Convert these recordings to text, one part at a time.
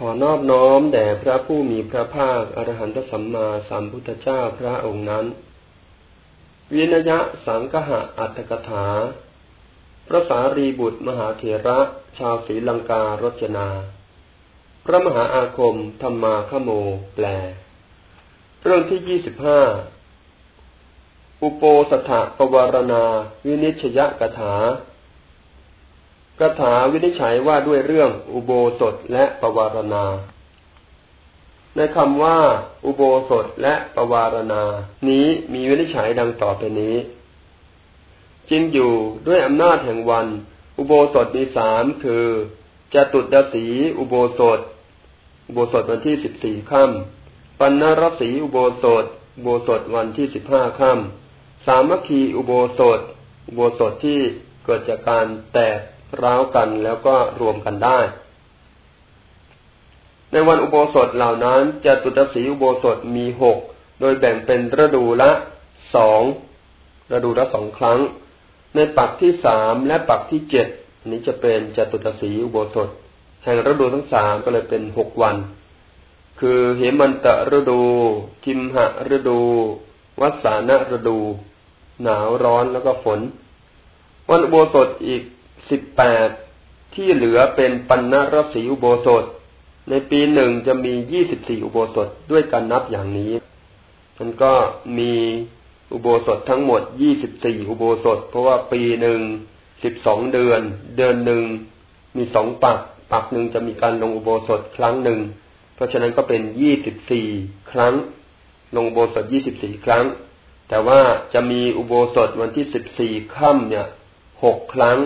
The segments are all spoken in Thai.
ขอนอบน้อมแด่พระผู้มีพระภาคอรหันตสัมมาสัมพุทธเจ้าพระองค์นั้น วินยะสังคหะอัตถกถา พระสารีบุตรมหาเถระชาวศรีลังการจนา พระมหาอาคมธรรมาขโม แปล เรื่องที่ยี่สิบห้า อุโปสถปวารณา วินิชยกถา กถาวินิจฉัยว่าด้วยเรื่องอุโบสถและปวารณา ในคำว่า อุโบสถและปวารณา นี้มีวินิจฉัยดังต่อไปนี้จริงอยู่ด้วยอำนาจแห่งวัน อุโบสถมีสามคือจตุดสีอุโบสถ อุโบสถวันที่สิบสี่ค่ำปัณณรสีอุโบสถ อุโบสถวันที่สิบห้าค่ำสามัคคีอุโบสถ อุโบสถที่เกิดจากการแตก ร้าวกันแล้วก็รวมกันได้ ในวันอุโบสถเหล่านั้นจะตุตสีอุโบสถมีหกโดยแบ่งเป็นฤดูละสองฤดูละสองครั้ง ในปักที่สามและปักที่เจ็ดนี้จะเป็นจตุตสีอุโบสถแห่งฤดูทั้งสามก็เลยเป็นหกวัน คือเหมันตะฤดูทิมหะฤดู วัสานะฤดู หนาวร้อนแล้วก็ฝน วันอุโบสถอีก สิบแปดที่เหลือเป็นปัณณรสีอุโบสถ ในปีหนึ่งจะมียี่สิบสี่อุโบสถด้วยการนับอย่างนี้มันก็มีอุโบสถทั้งหมดยี่สิบสี่อุโบสถ เพราะว่าปีหนึ่งสิบสองเดือน เดือนหนึ่งมีสองปัก ปักหนึ่งจะมีการลงอุโบสถครั้งหนึ่ง เพราะฉะนั้นก็เป็นยี่สิบสี่ครั้ง ลงอุโบสถยี่สิบสี่ครั้ง แต่ว่าจะมีอุโบสถวันที่สิบสี่ค่ำเนี่ยหกครั้ง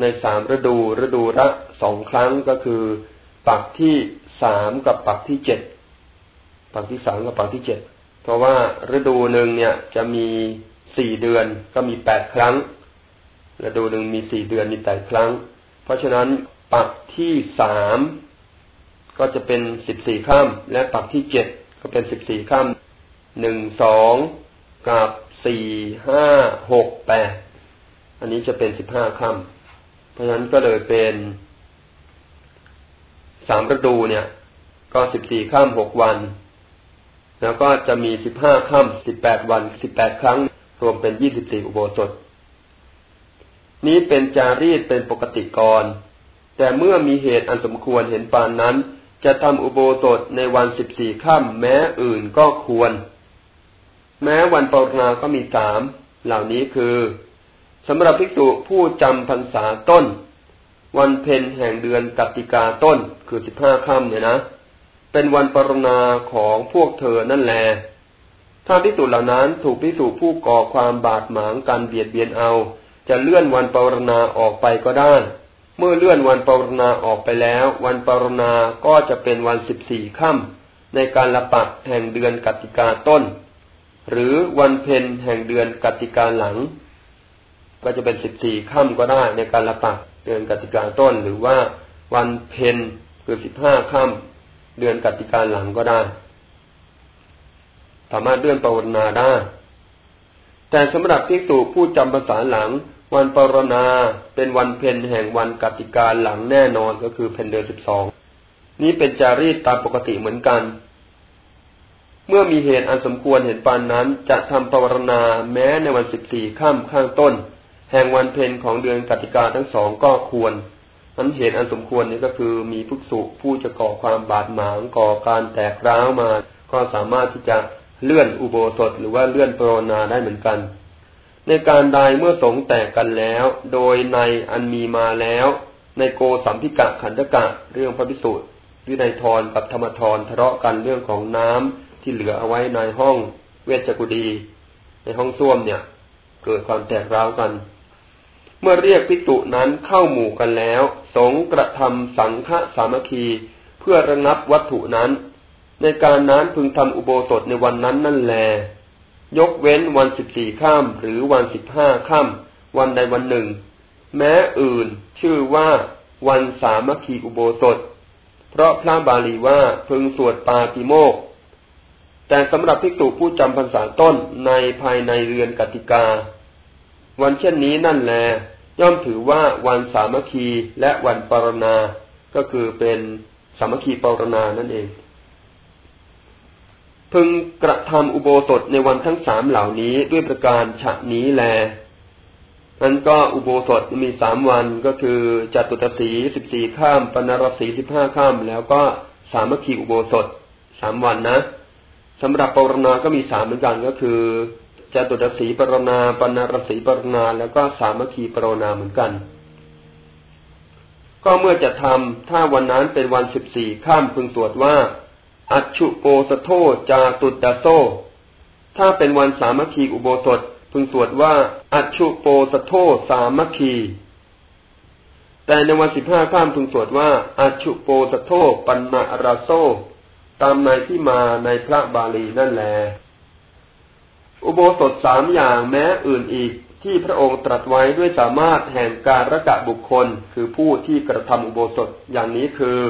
ในสามฤดูฤดูละสองครั้งก็คือ ปักที่สามกับปักที่เจ็ดปักที่สามกับปักที่เจ็ดเพราะว่าฤดูหนึ่งเนี่ยจะมีสี่เดือนก็มีแปดครั้ง ฤดูหนึ่งมีสี่เดือนมีแปดครั้ง เพราะฉะนั้นปักที่สามก็จะเป็นสิบสี่ข้ามและปักที่เจ็ดก็เป็นสิบสี่ข้ามหนึ่งสองกับสี่ห้าหกแปดอันนี้จะเป็นสิบห้าข้าม เพราะฉะนั้นก็เลยเป็นสามฤดูเนี่ย ก็สิบสี่ข้ามหกวัน แล้วก็จะมีสิบห้าข้ามสิบแปดวันสิบแปดครั้ง รวมเป็นยี่สิบสี่อุโบสถ นี้เป็นจารีตเป็นปกติกร แต่เมื่อมีเหตุอันสมควรเห็นปานนั้น จะทำอุโบสถในวันสิบสี่ข้ามแม้อื่นก็ควร แม้วันปรณาก็มีสามเหล่านี้คือ สำหรับภิกษุผู้จำพรรษาต้น วันเพ็ญแห่งเดือนกัติกาต้นคือสิบห้าค่ำเนี่ยนะ เป็นวันปรณาของพวกเธอนั่นแหละถ้าภิกษุเหล่านั้นถูกภิกษุผู้ก่อความบาดหมางการเบียดเบียนเอา จะเลื่อนวันปรณาออกไปก็ได้ เมื่อเลื่อนวันปรณาออกไปแล้ว วันปรณาก็จะเป็นวันสิบสี่ค่ำในการละปักแห่งเดือนกัติกาต้น หรือวันเพ็ญแห่งเดือนกัติกาหลัง ก็จะเป็นสิบสี่ค่ำก็ได้ในการละปักเดือนกติกาต้น หรือว่าวันเพนคือสิบห้าค่ำเดือนกติกาหลังก็ได้ สามารถเลื่อนปรนนาได้ แต่สำหรับภิกษุผู้จำภาษาหลัง วันปรณาเป็นวันเพนแห่งวันกติกาหลังแน่นอนก็คือเพนเดือนสิบสองนี้เป็นจารีตตามปกติเหมือนกัน เมื่อมีเหตุอันสมควรเห็นปานนั้น จะทำปรณาแม้ในวันสิบสี่ค่ำข้างต้น แห่งวันเพ็ญของเดือนกติกาทั้งสองก็ควรนั้นเหตุอันสมควรนี้ก็คือมีภิกษุผู้จะก่อความบาดหมางก่อการแตกร้าวมา ก็สามารถที่จะเลื่อนอุโบสถหรือว่าเลื่อนปรนนาได้เหมือนกัน ในการใดเมื่อสงแตกกันแล้ว โดยในอันมีมาแล้ว ในโกสัมพิกะขันธกะเรื่องพระพิสุวินัยทรกับธรรมทรทะเลาะกันเรื่องของน้ำที่เหลือเอาไว้ในห้องเวชกุดี ในห้องส้วมเนี่ย เกิดความแตกร้าวกัน เมื่อเรียกภิกษุนั้นเข้าหมู่กันแล้ว สงกระทำสังฆสามัคคี เพื่อระงับวัตถุนั้น ในการนั้นพึงทำอุโบสถในวันนั้นนั่นแล ยกเว้นวันสิบสี่ข้ามหรือวันสิบห้าข้ามวันใดวันหนึ่ง แม้อื่นชื่อว่าวันสามัคคีอุโบสถ เพราะพระบาลีว่าพึงสวดปาติโมก แต่สำหรับภิกษุผู้จำพรรษาต้นในภายในเรือนกติกา วันเช่นนี้นั่นแล ย่อมถือว่าวันสามัคคีและวันปรณา ก็คือเป็นสามัคคีปรณานั่นเอง พึงกระทำอุโบสถในวันทั้งสามเหล่านี้ด้วยประการฉะนี้แลนั้นก็อุโบสถมีสามวันก็คือจตุตสีสิบสี่ข้ามปนรสีสิบห้าข้ามแล้วก็สามัคคีอุโบสถสามวันนะสำหรับปรณาก็มีสามเหมือนกันก็คือ จตุตสีปรณาปนารสีปรณาแล้วก็สามัคคีปรณาเหมือนกัน ก็เมื่อจะทำถ้าวันนั้นเป็นวันสิบสี่ข้ามพึงสวดว่า อัจฉุโปสโทจาตุตดาโซ ถ้าเป็นวันสามัคคีอุโบสถพึงสวดว่า อัจฉุโปสโทสามัคคี แต่ในวันสิบห้าข้ามพึงสวดว่า อัจฉุโปสโทปันนาราโซ ตามในที่มาในพระบาลีนั่นแหละ อุโบสถสามอย่างแม้อื่นอีกที่พระองค์ตรัสไว้ด้วยสามารถแห่งการระกะบุคคล คือผู้ที่กระทำอุโบสถอย่างนี้คือ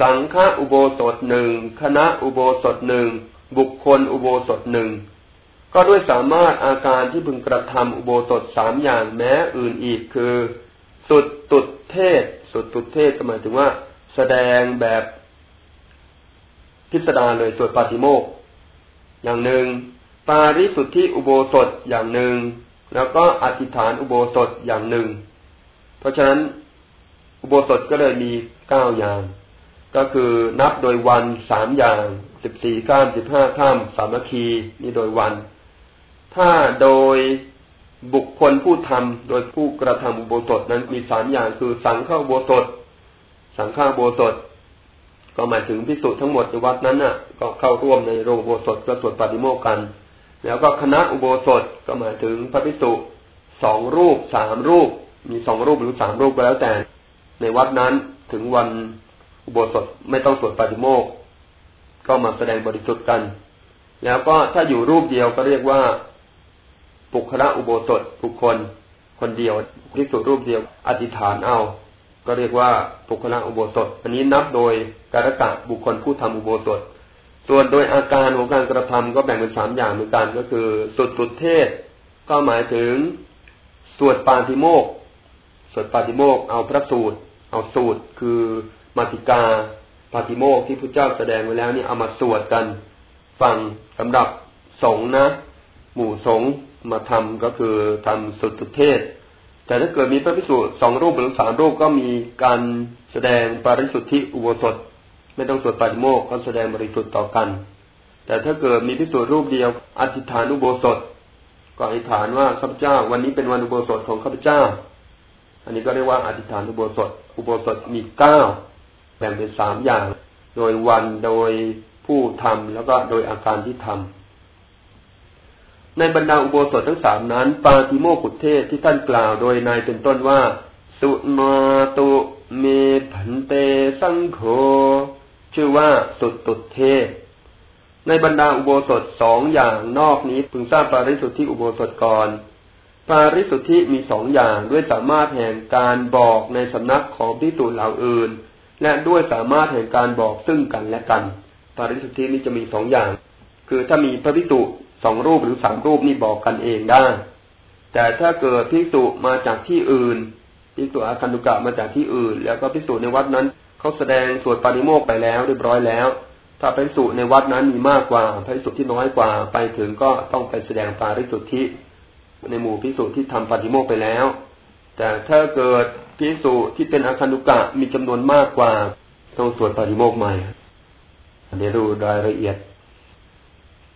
สังฆอุโบสถหนึ่งคณะอุโบสถหนึ่งบุคคลอุโบสถหนึ่งก็ด้วยสามารถอาการที่พึงกระทำอุโบสถสามอย่างแม้อื่นอีกคือ สุดตุดเทศ สุดตุดเทศก็หมายถึงว่า แสดงแบบพิสดารเลยสวดปาติโมกอย่างหนึ่ง ปาริสุทธิอุโบสถอย่างหนึ่ง แล้วก็อธิษฐานอุโบสถอย่างหนึ่ง เพราะฉะนั้นอุโบสถก็เลยมีเก้าอย่าง ก็คือนับโดยวันสามอย่างสิบสี่ข้ามสิบห้าข้ามสามัคคีนี่โดยวัน ถ้าโดยบุคคลผู้ทำโดยผู้กระทำอุโบสถนั้นมีสามอย่างคือสังฆอุโบสถ สังฆอุโบสถ ก็หมายถึงพิสุทั้งหมดในวัดนั้นน่ะ ก็เข้าร่วมในโรงโบสถก็สวดปฏิโมกกัน แล้วก็คณะอุโบสถก็หมายถึงพระภิกษุสองรูปสามรูป มีสองรูปหรือสามรูปก็แล้วแต่ ในวัดนั้นถึงวันอุโบสถไม่ต้องสวดปฏิโมกก็มาแสดงบริสุทธิ์กัน แล้วก็ถ้าอยู่รูปเดียวก็เรียกว่า ปุคละอุโบสถบุคคล คนเดียวภิกษุรูปเดียว อธิษฐานเอา ก็เรียกว่าปุคละอุโบสถ อันนี้นับโดยการกะบุคคลผู้ทำอุโบสถ ส่วนโดยอาการของการกระทำก็แบ่งเป็นสามอย่างเหมือนกันก็คือสุดสุดเทศ ก็หมายถึงสวดปาติโมกสวดปาติโมกเอาพระสูตร เอาสูตรคือมาติกาปาติโมกที่พระเจ้าแสดงไว้แล้วนี่เอามาสวดกันฟังสำหรับสงนะ หมู่สงมาทำก็คือทำสุดสุดเทศ แต่ถ้าเกิดมีพระพิสุสองรูปหรือสามรูปก็มีการแสดงปาริสุทธิอุโบสถ ไม่ต้องสวดปาฏิโมกก็แสดงบริสุทธิ์ต่อกัน แต่ถ้าเกิดมีพิสูจน์รูปเดียวอธิษฐานอุโบสถ ก็อธิษฐานว่าข้าพเจ้า วันนี้เป็นวันอุโบสถของข้าพเจ้า อันนี้ก็เรียกว่าอธิษฐานอุโบสถ อุโบสถมีเก้าแบ่งเป็นสามอย่าง โดยวันโดยผู้ทำแล้วก็โดยอาการที่ทำในบรรดาอุโบสถทั้งสามนั้น ปาติโมกุเทศที่ท่านกล่าวโดยนายเป็นต้นว่า สุมาตุเมผันเตสังโฆ ชื่อว่าสุดตุดเทศ ในบรรดาอุโบสถสองอย่างนอกนี้พึงทราบปาริสุทธิอุโบสถก่อนปาริสุทธิมีสองอย่างด้วยสามารถแห่งการบอกในสำนักของพิสูเหล่าอื่น และด้วยสามารถแห่งการบอกซึ่งกันและกัน ปาริสุทธินี้จะมีสองอย่าง คือถ้ามีพระพิสุสองรูปหรือสามรูปนี่บอกกันเองได้ แต่ถ้าเกิดพิสุมาจากที่อื่นพิสุอาคันตุกะมาจากที่อื่น แล้วก็พิสุในวัดนั้น เขาแสดงสวดปาริโมกไปแล้วเรียบร้อยแล้ว ถ้าพระสุในวัดนั้นมีมากกว่าพระสุที่น้อยกว่า ไปถึงก็ต้องไปแสดงปาริสุทธิในหมู่พิสุที่ทำปาริโมกไปแล้ว แต่ถ้าเกิดพิสุที่เป็นอาคันุกะมีจำนวนมากกว่า ต้องสวดปาริโมกใหม่เดี๋ยวดูรายละเอียด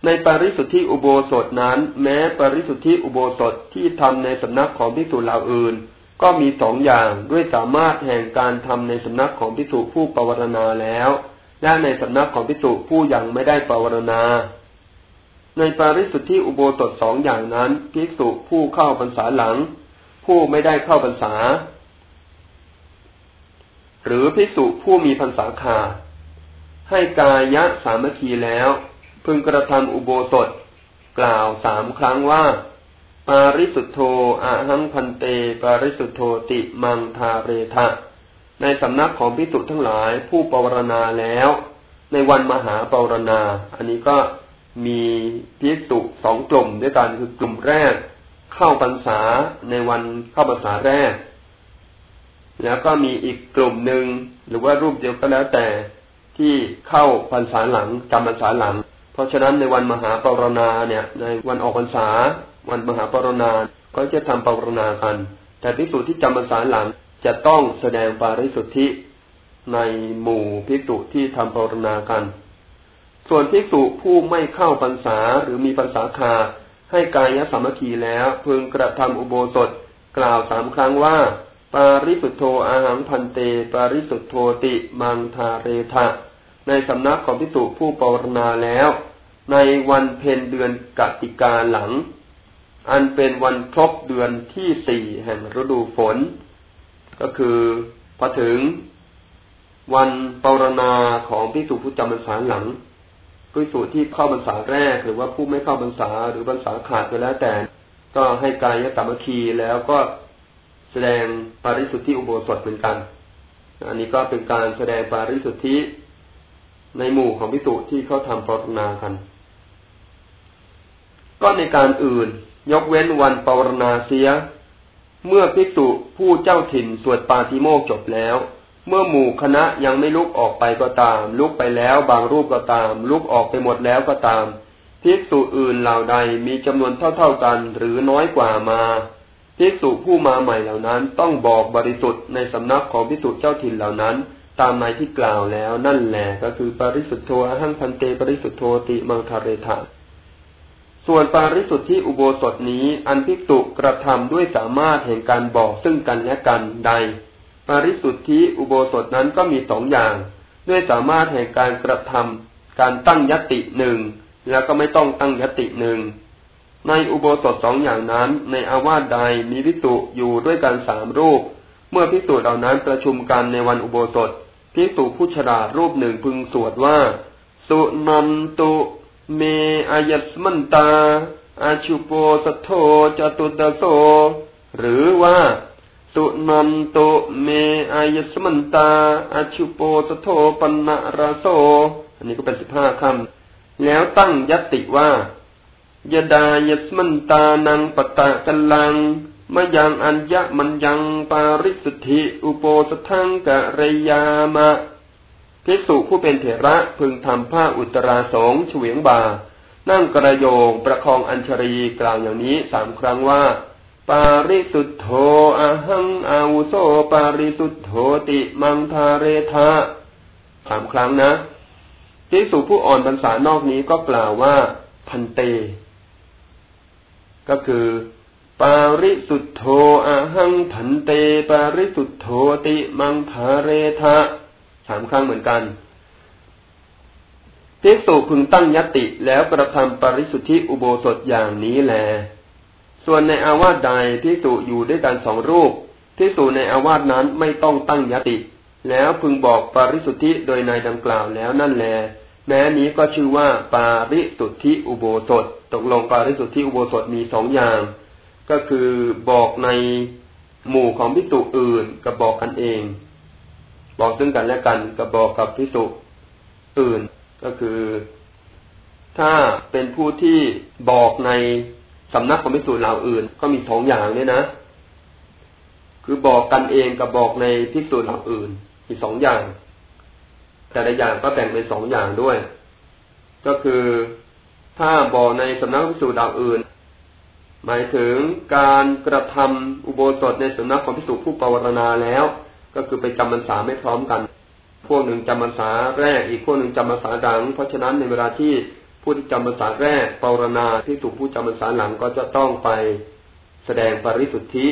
ในปาริสุทธิอุโบสถนั้น แม้ปาริสุทธิอุโบสถที่ทำในสำนักของพิสุเหล่าอื่น ก็มีสองอย่างด้วยสามารถแห่งการทำในสำนักของพิสุผู้ปวารณาแล้ว และในสำนักของพิสุผู้ยังไม่ได้ปวารณา ในปาริสุทธิอุโบสถสองอย่างนั้นภิกษุผู้เข้าพรรษาหลัง ผู้ไม่ได้เข้าพรรษา หรือภิกษุผู้มีพรรษาขาดให้กายะสามัคคีแล้ว พึงกระทำอุโบสถ กล่าวสามครั้งว่า ปาริสุทโธอหังพันเต ปาริสุทโธติมังทาเรทะ ในสำนักของพิสุทั้งหลายผู้ปวารณาแล้ว ในวันมหาปวารณา อันนี้ก็มีพิสุสองกลุ่มด้วยกันคือกลุ่มแรก เข้าพรรษาในวันเข้าพรรษาแรก แล้วก็มีอีกกลุ่มหนึ่งหรือว่ารูปเดียวก็แล้วแต่ที่เข้าพรรษาหลังจำพรรษาหลัง เพราะฉะนั้นในวันมหาปรณาเนี่ย ในวันออกพรรษา วันมหาปรณาก็จะทำปรณากัน แต่พิสูจที่จำพรรษาหลังจะต้องแสดงปาริสุทธิในหมู่พิสุที่ทำปรณากัน ส่วนพิสุผู้ไม่เข้าพรรษาหรือมีพรรษาคา ให้กายสามัคคีแล้วพึงกระทำอุโบสถกล่าวสามครั้งว่า ปาริสุทโธอาหังพันเต ปาริสุทโธติมังทาเรทะในสำนักของพิสุผู้ปรณาแล้ว ในวันเพ็ญเดือนกติกาหลัง อันเป็นวันครบเดือนที่สี่แห่งฤดูฝน ก็คือพอถึงวันปรณาของพิสุผู้จำพรรษาหลังพิสุที่เข้าพรรษาแรก หรือว่าผู้ไม่เข้าพรรษาหรือพรรษาขาดก็แล้วแต่ ก็ให้กายกรรมคีแล้วก็แสดงปาริสุทธิอุโบสถเหมือนกัน อันนี้ก็เป็นการแสดงปาริสุทธิในหมู่ของพิสุที่เขาทำปรณากัน ก็ในการอื่น ยกเว้นวันปวรณาเสีย เมื่อพิสุผู้เจ้าถิ่นสวดปาติโมกจบแล้ว เมื่อหมู่คณะยังไม่ลุกออกไปก็ตาม ลุกไปแล้วบางรูปก็ตาม ลุกออกไปหมดแล้วก็ตามภิกษุอื่นเหล่าใดมีจำนวนเท่าๆกันหรือน้อยกว่ามาภิกษุผู้มาใหม่เหล่านั้นต้องบอกบริสุทธิ์ในสำนักของภิกษุเจ้าถิ่นเหล่านั้น ตามในที่กล่าวแล้วนั่นแหละก็คือปริสุทธโธหังพันเตปริสุทธโธติมังคาเรธา ส่วนปาริสุทธิอุโบสถนี้อันภิกษุกระทำด้วยสามารถแห่งการบอกซึ่งกันและกันใด ปาริสุทธิอุโบสถนั้นก็มีสองอย่าง ด้วยสามารถแห่งการกระทำการตั้งยติหนึ่งแล้วก็ไม่ต้องตั้งยติหนึ่งในอุโบสถสองอย่างนั้น ในอาวาสใดมีภิกษุอยู่ด้วยกันสามรูป เมื่อภิกษุเหล่านั้นประชุมกันในวันอุโบสถภิกษุผู้ฉลาดรูปหนึ่งพึงสวดว่า สุนันตุ เมอายัสมันตา อาชุโปสโทจตุตโสหรือว่าสุนันตุเมอายัสมันตาอาชุโปสโทปันนาราโสอันนี้ก็เป็นสิบห้าคำ แล้วตั้งยติว่ายดายัสมันตานังปตะกัลลังมยังอัญญมันยังปาริสุทธิ อุโปสทังกะเรยามะ ภิกษุผู้เป็นเถระพึงทำผ้าอุตราสงเฉวียงบา นั่งกระโยงประคองอัญชรีกล่าวอย่างนี้สามครั้งว่า ปาริสุทโธอหังอาวุโสปาริสุทโธติมังทาเรทะสามครั้งนะภิกษุผู้อ่อนภาษานอกนี้ก็กล่าวว่า พันเต ก็คือ ปาริสุทโธอหังผันเต ปาริสุทโธติมังภาเรทะ สามครั้งเหมือนกันภิกษุพึงตั้งยติแล้วกระทำปริสุทธิอุโบสถอย่างนี้แล ส่วนในอาวาสใดภิกษุอยู่ด้วยกันสองรูปภิกษุในอาวาสนั้นไม่ต้องตั้งยติ แล้วพึงบอกปริสุทธิโดยในดังกล่าวแล้วนั่นแล แม้นี้ก็ชื่อว่าปาริสุทธิอุโบสถ ตกลงปาริสุทธิอุโบสถมีสองอย่าง ก็คือบอกในหมู่ของพิสุอื่นกับบอกกันเอง บอกซึ่งกันและกันกับบอกกับพิสุอื่นก็คือ ถ้าเป็นผู้ที่บอกในสำนักของพิสุเหล่าอื่น ก็มีสองอย่างเนี่ยนะ คือบอกกันเองกับบอกในพิสุเหล่าอื่น มีสองอย่าง แต่ละอย่างก็แบ่งเป็นสองอย่างด้วย ก็คือถ้าบอกในสำนักพิสุเหล่าอื่น หมายถึงการกระทำอุโบสถในสำนักของพิสุผู้ปวารณาแล้ว ก็คือไปจำพรรษาไม่พร้อมกัน พวกหนึ่งจำพรรษาแรก อีกพวกหนึ่งจำพรรษาดัง เพราะฉะนั้นในเวลาที่ผู้ที่จำพรรษาแรกปารณาที่ถูกผู้จำพรรษาหลังก็จะต้องไปแสดงปริสุทธิ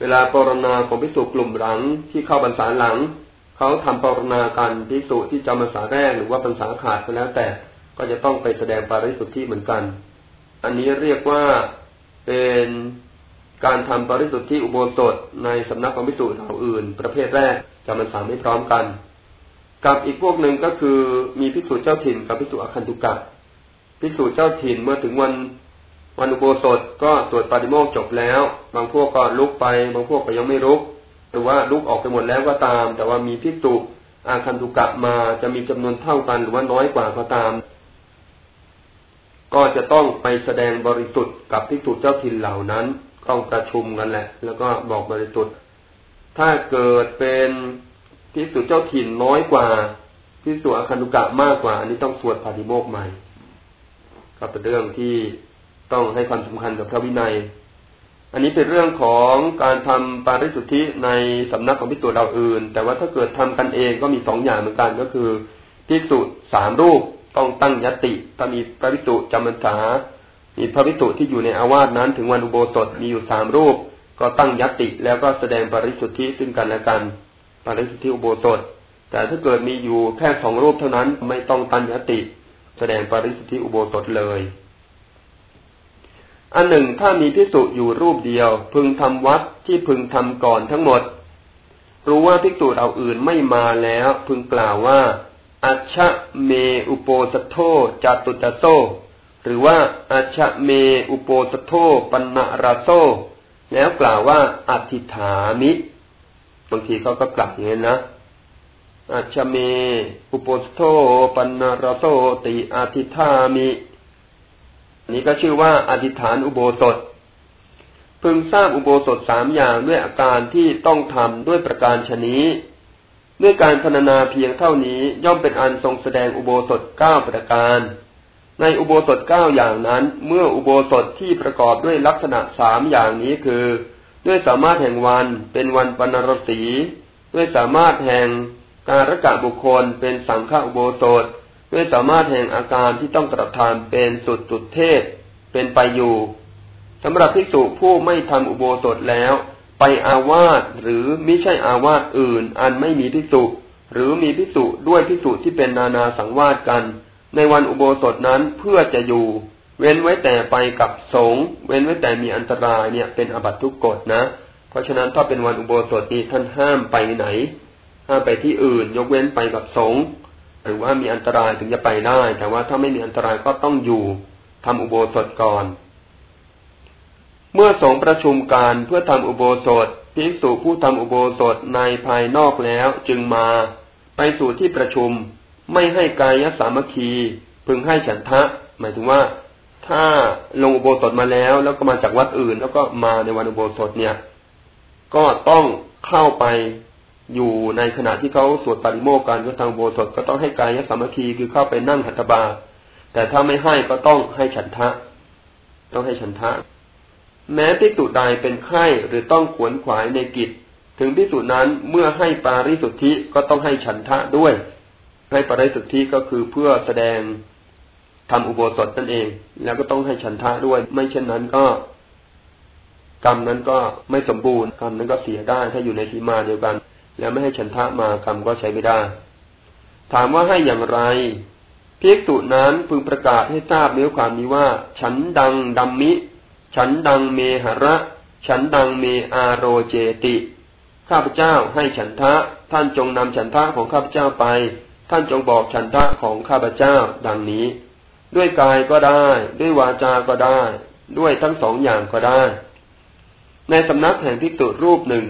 เวลาปารณาของพิสุกลุ่มหลังที่เข้าพรรษาหลัง เขาทำปารณากันพิสุที่จำพรรษาแรกหรือว่าพรรษาขาดก็แล้วแต่ก็จะต้องไปแสดงปริสุทธิเหมือนกัน อันนี้เรียกว่าเป็น การทำปริสุทธิอุโบสถในสำนักของพิสูจน์เหล่าอื่น ประเภทแรกจะมันสามไม่พร้อมกัน กับอีกพวกหนึ่งก็คือมีพิสูจน์เจ้าถิ่นกับพิสูจน์อคันตุกะพิสูจน์เจ้าถิ่นเมื่อถึงวันวันอุโบสถก็ตรวจปาฏิโมกจบแล้ว บางพวกก็ลุกไป บางพวกก็ยังไม่ลุก หรือว่าลุกออกไปหมดแล้วก็ตาม แต่ว่ามีพิสูจน์อาคันตุกะมาจะมีจำนวนเท่ากันหรือว่าน้อยกว่าก็ตาม ก็จะต้องไปแสดงบริสุทธิ์กับพิสุเจ้าถิ่นเหล่านั้น ต้องประชุมกันแหละ แล้วก็บอกบริสุทธิ์ถ้าเกิดเป็นพิสุเจ้าถิ่นน้อยกว่าพิสุอาคันุกะมากกว่า อันนี้ต้องสวดปาฏิโมกใหม่ก็เป็นเรื่องที่ต้องให้ความสำคัญกับพระวินัย อันนี้เป็นเรื่องของการทำปาริสุทธิในสำนักของพิสุเราอื่น แต่ว่าถ้าเกิดทำกันเองก็มีสองอย่างเหมือนกันก็คือพิสุสามรูปต้องตั้งยติถ้ามีพระพิสุจำพรรษา มีพระพิสุที่อยู่ในอาวาสนั้น ถึงวันอุโบสถมีอยู่สามรูป ก็ตั้งยติแล้วก็แสดงปริสุทธิซึ่งกันและกัน ปริสุทธิอุโบสถ แต่ถ้าเกิดมีอยู่แค่สองรูปเท่านั้นไม่ต้องตั้งยติ แสดงปริสุทธิอุโบสถเลย อันหนึ่งถ้ามีพิสุอยู่รูปเดียว พึงทำวัดที่พึงทำก่อนทั้งหมด รู้ว่าพิสุเราอื่นไม่มาแล้ว พึงกล่าวว่าอัชเมอุโปสโทจตุตโซ หรือว่าอัชเม อุโปสโทปันราโซแล้วกล่าวว่าอธิฐามิบางทีเขาก็กลับอย่างนี้นะอัชเม อุโปสโทปันราโซติอธิฐามินี้ก็ชื่อว่าอธิษฐานอุโบสถ พึงทราบอุโบสถสามอย่างด้วยอาการที่ต้องทำด้วยประการชนี้ ด้วยการพรรณนาเพียงเท่านี้ย่อมเป็นอันทรงแสดงอุโบสถเก้าประการ ในอุโบสถเก้าอย่างนั้น เมื่ออุโบสถที่ประกอบด้วยลักษณะสามอย่างนี้คือ ด้วยสามารถแห่งวันเป็นวันปนรสี ด้วยสามารถแห่งการรักะบุคคลเป็นสังฆอุโบสถ ด้วยสามารถแห่งอาการที่ต้องกระทำเป็นสุดจุดเทศ เป็นไปอยู่สำหรับภิกษุผู้ไม่ทำอุโบสถแล้ว ไปอาวาสหรือมิใช่อาวาสอื่น อันไม่มีพิสุหรือมีพิสุด้วยพิสุที่เป็นนานาสังวาสกัน ในวันอุโบสถนั้นเพื่อจะอยู่ เว้นไว้แต่ไปกับสงเว้นไว้แต่มีอันตรายเนี่ย เป็นอบัตทุกกฎนะ เพราะฉะนั้นถ้าเป็นวันอุโบสถนี้ท่านห้ามไปไหน ห้ามไปที่อื่น ยกเว้นไปกับสงหรือว่ามีอันตรายถึงจะไปได้ แต่ว่าถ้าไม่มีอันตรายก็ต้องอยู่ทำอุโบสถก่อน เมื่อสงประชุมการเพื่อทำอุโบสถภิกษุผู้ทำอุโบสถในภายนอกแล้วจึงมา ไปสู่ที่ประชุม ไม่ให้กายสามัคคี พึงให้ฉันทะ หมายถึงว่า ถ้าลงอุโบสถมาแล้ว แล้วก็มาจากวัดอื่น แล้วก็มาในวันอุโบสถเนี่ย ก็ต้องเข้าไปอยู่ในขณะที่เขาสวดปาริโมกกันก็ทางโบสถก็ต้องให้กายสามัคคีคือเข้าไปนั่งหัตถบาแต่ถ้าไม่ให้ก็ต้องให้ฉันทะ ต้องให้ฉันทะ แม้พิสุใดเป็นไข้หรือต้องขวนขวายในกิจ ถึงพิสุนั้นเมื่อให้ปาริสุทธิก็ต้องให้ฉันทะด้วย ให้ปริสุทธิก็คือเพื่อแสดงทำอุโบสถนั่นเอง แล้วก็ต้องให้ฉันทะด้วย ไม่เช่นนั้นก็ กรรมนั้นก็ไม่สมบูรณ์กรรมนั้นก็เสียได้ถ้าอยู่ในทีมาเดียวกัน แล้วไม่ให้ฉันทะมากรรมก็ใช้ไม่ได้ ถามว่าให้อย่างไรพิกตุนั้นพึงประกาศให้ทราบเนื้อความนี้ว่า ฉันดังดัมมิ ฉันดังเมหระ ฉันดังเมอาโรเจติ ข้าพเจ้าให้ฉันทะ ท่านจงนำฉันทะของข้าพเจ้าไป ท่านจงบอกฉันทะของข้าพเจ้าดังนี้ ด้วยกายก็ได้ ด้วยวาจาก็ได้ ด้วยทั้งสองอย่างก็ได้ ในสำนักแห่งพิกตุรูปหนึ่ง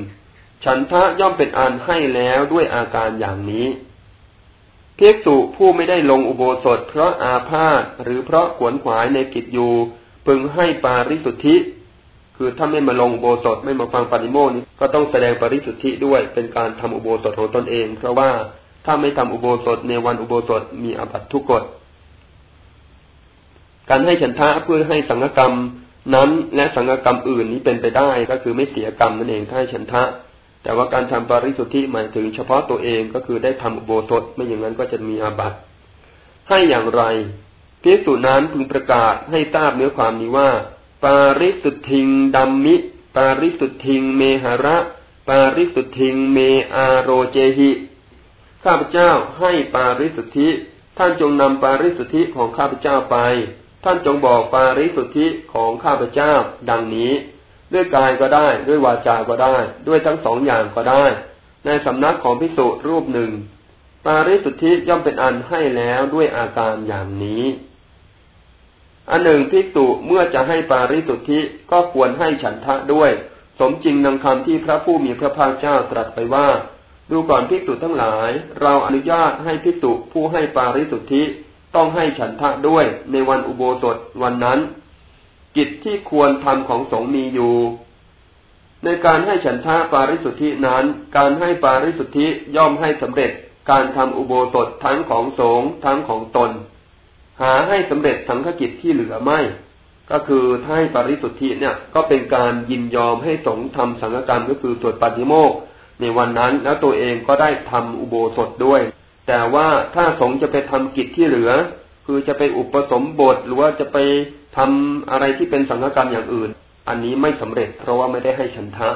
ฉันทะย่อมเป็นอันให้แล้วด้วยอาการอย่างนี้เพิกตุผู้ไม่ได้ลงอุโบสถ เพราะอาพาธหรือเพราะขวนขวายในกิจอยู่ พึงให้ปาริสุทธิ คือถ้าไม่มาลงโบสถไม่มาฟังปาริโมนี้ก็ต้องแสดงปาริสุทธิด้วยเป็นการทำอุโบสถของตนเอง เพราะว่า ถ้าไม่ทำอุโบสถในวันอุโบสถมีอบัตทุกกฎ การให้ฉันทะเพื่อให้สังฆกรรมนั้นและสังฆกรรมอื่นนี้เป็นไปได้ก็คือไม่เสียกรรมนั่นเองถ้าให้ฉันทะ แต่ว่าการทำปาริสุทธิหมายถึงเฉพาะตัวเองก็คือได้ทำอุโบสถไม่อย่างนั้นก็จะมีอาบัตให้อย่างไรภิกษุนั้นพึงประกาศให้ทราบเนื้อความนี้ว่า ปาริสุทธิงดัมมิ ปาริสุทธิงเมหระ ปาริสุทธิงเมอาโรเจหิ ข้าพเจ้าให้ปาริสุทธิ ท่านจงนำปาริสุทธิของข้าพเจ้าไป ท่านจงบอกปาริสุทธิของข้าพเจ้า ดังนี้ ด้วยกายก็ได้ ด้วยวาจาก็ได้ ด้วยทั้งสองอย่างก็ได้ ในสำนักของพิสุรูปหนึ่ง ปาริสุทธิย่อมเป็นอันให้แล้วด้วยอาการอย่างนี้ อันหนึ่งภิกษุเมื่อจะให้ปาริสุทธิก็ควรให้ฉันทะด้วย สมจริงดังคำที่พระผู้มีพระภาคเจ้าตรัสไปว่า ดูก่อนภิกษุทั้งหลาย เราอนุญาตให้ภิกษุผู้ให้ปาริสุทธิต้องให้ฉันทะด้วยในวันอุโบสถวันนั้น กิจที่ควรทำของสงฆ์มีอยู่ ในการให้ฉันทะปาริสุทธินั้น การให้ปาริสุทธิย่อมให้สำเร็จการทำอุโบสถทั้งของสงฆ์ทั้งของตน หาให้สำเร็จสังฆกิจที่เหลือไม่ ก็คือถ้าให้ปาริสุทธิเนี่ย ก็เป็นการยินยอมให้สงฆ์ทำสังฆกรรมก็คือสวดปฏิโมก ในวันนั้น แล้วตัวเองก็ได้ทำอุโบสถด้วย แต่ว่าถ้าสงฆ์จะไปทำกิจที่เหลือ คือจะไปอุปสมบทหรือว่าจะไปทำอะไรที่เป็นสังฆกรรมอย่างอื่น อันนี้ไม่สำเร็จเพราะว่าไม่ได้ให้ฉันทะ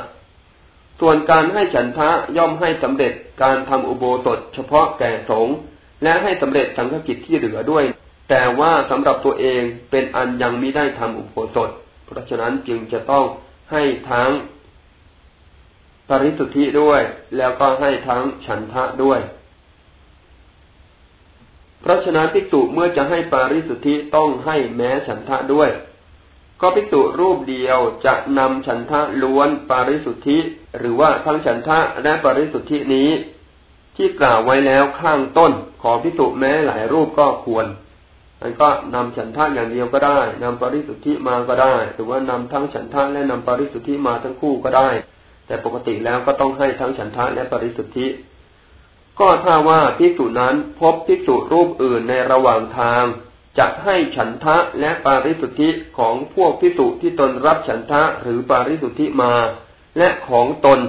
ส่วนการให้ฉันทะย่อมให้สำเร็จการทำอุโบสถ เฉพาะแก่สงฆ์และให้สำเร็จสังฆกิจที่เหลือด้วย แต่ว่าสำหรับตัวเองเป็นอันยังไม่ได้ทำอุโบสถ เพราะฉะนั้นจึงจะต้องให้ทั้ง ปริสุทธิด้วย แล้วก็ให้ทั้งฉันทะด้วย เพราะฉะนั้นภิกษุเมื่อจะให้ปาริสุทธิต้องให้แม้ฉันทะด้วย ก็ภิกษุรูปเดียวจะนำฉันทะล้วนปาริสุทธิ หรือว่าทั้งฉันทะและปาริสุทธินี้ ที่กล่าวไว้แล้วข้างต้นของภิกษุแม้หลายรูปก็ควรมันก็นำฉันทะอย่างเดียวก็ได้นำปริสุทธิมาก็ได้ หรือว่านำทั้งฉันทะและนำปริสุทธิมาทั้งคู่ก็ได้ แต่ปกติแล้วก็ต้องให้ทั้งฉันทะและปริสุทธิ ก็ถ้าว่าภิกษุนั้นพบภิกษุรูปอื่นในระหว่างทางจะให้ฉันทะและปาริสุทธิของพวกภิกษุที่ตนรับฉันทะหรือปาริสุทธิมา และของตน